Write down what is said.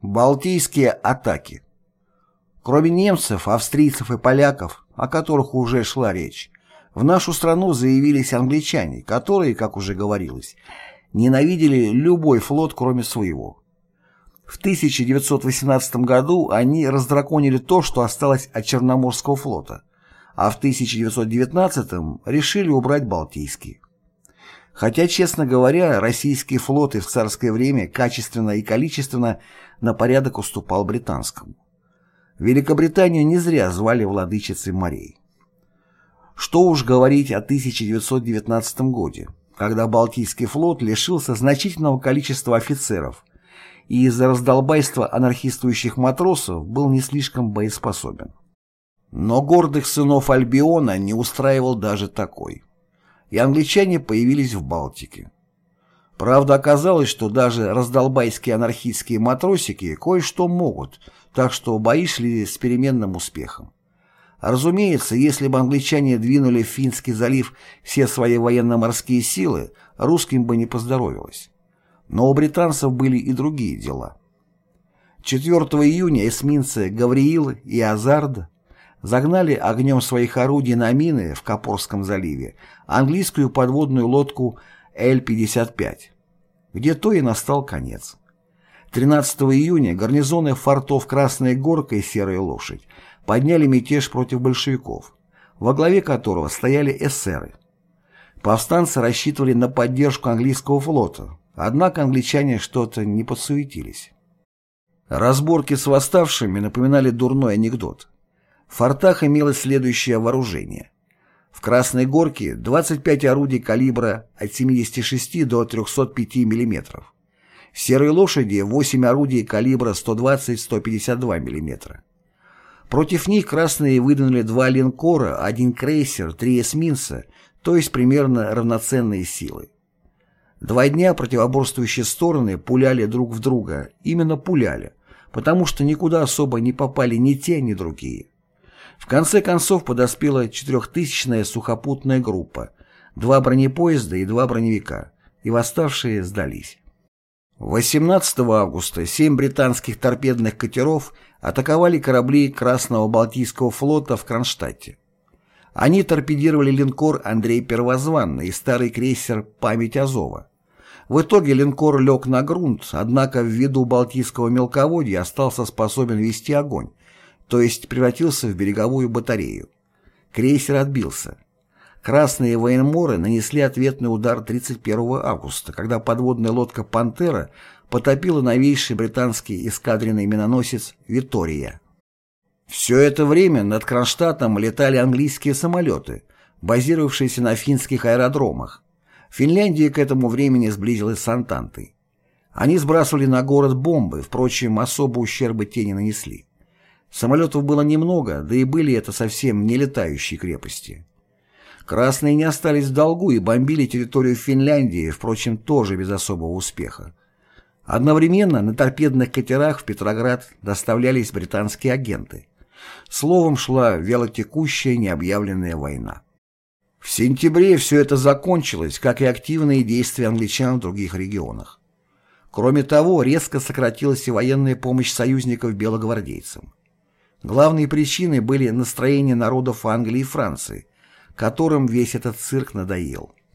Балтийские атаки Кроме немцев, австрийцев и поляков, о которых уже шла речь, в нашу страну заявились англичане, которые, как уже говорилось, ненавидели любой флот, кроме своего. В 1918 году они раздраконили то, что осталось от Черноморского флота, а в 1919 решили убрать Балтийский. Хотя, честно говоря, российский флот и в царское время качественно и количественно на порядок уступал британскому. Великобританию не зря звали владычицей морей. Что уж говорить о 1919 годе, когда Балтийский флот лишился значительного количества офицеров – и из-за раздолбайства анархистующих матросов был не слишком боеспособен. Но гордых сынов Альбиона не устраивал даже такой. И англичане появились в Балтике. Правда, оказалось, что даже раздолбайские анархистские матросики кое-что могут, так что бои шли с переменным успехом. Разумеется, если бы англичане двинули в Финский залив все свои военно-морские силы, русским бы не поздоровилось. Но у британцев были и другие дела. 4 июня эсминцы «Гавриил» и «Азард» загнали огнем своих орудий на мины в Копорском заливе английскую подводную лодку Л-55, где то и настал конец. 13 июня гарнизоны фортов Красная Горка и Серая Лошадь подняли мятеж против большевиков, во главе которого стояли эсеры. Повстанцы рассчитывали на поддержку английского флота, Однако англичане что-то не подсуетились. Разборки с восставшими напоминали дурной анекдот. Фортах имелось следующее вооружение. В Красной Горке 25 орудий калибра от 76 до 305 мм. В Серой Лошади 8 орудий калибра 120-152 мм. Против них красные выдвинули два линкора, один крейсер, три эсминца, то есть примерно равноценные силы. Два дня противоборствующие стороны пуляли друг в друга, именно пуляли, потому что никуда особо не попали ни те, ни другие. В конце концов подоспела четырехтысячная сухопутная группа, два бронепоезда и два броневика, и восставшие сдались. 18 августа семь британских торпедных катеров атаковали корабли Красного Балтийского флота в Кронштадте. Они торпедировали линкор Андрей Первозванный и старый крейсер «Память Азова». В итоге линкор лег на грунт, однако ввиду Балтийского мелководья остался способен вести огонь, то есть превратился в береговую батарею. Крейсер отбился. Красные военморы нанесли ответный удар 31 августа, когда подводная лодка «Пантера» потопила новейший британский эскадренный миноносец «Витория». Все это время над Кронштадтом летали английские самолеты, базировавшиеся на финских аэродромах. Финляндия к этому времени сблизилась с Антантой. Они сбрасывали на город бомбы, впрочем, особо ущерба те не нанесли. Самолетов было немного, да и были это совсем не летающие крепости. Красные не остались в долгу и бомбили территорию Финляндии, впрочем, тоже без особого успеха. Одновременно на торпедных катерах в Петроград доставлялись британские агенты. Словом, шла вялотекущая необъявленная война. В сентябре все это закончилось, как и активные действия англичан в других регионах. Кроме того, резко сократилась и военная помощь союзников белогвардейцам. Главные причины были настроения народов Англии и Франции, которым весь этот цирк надоел.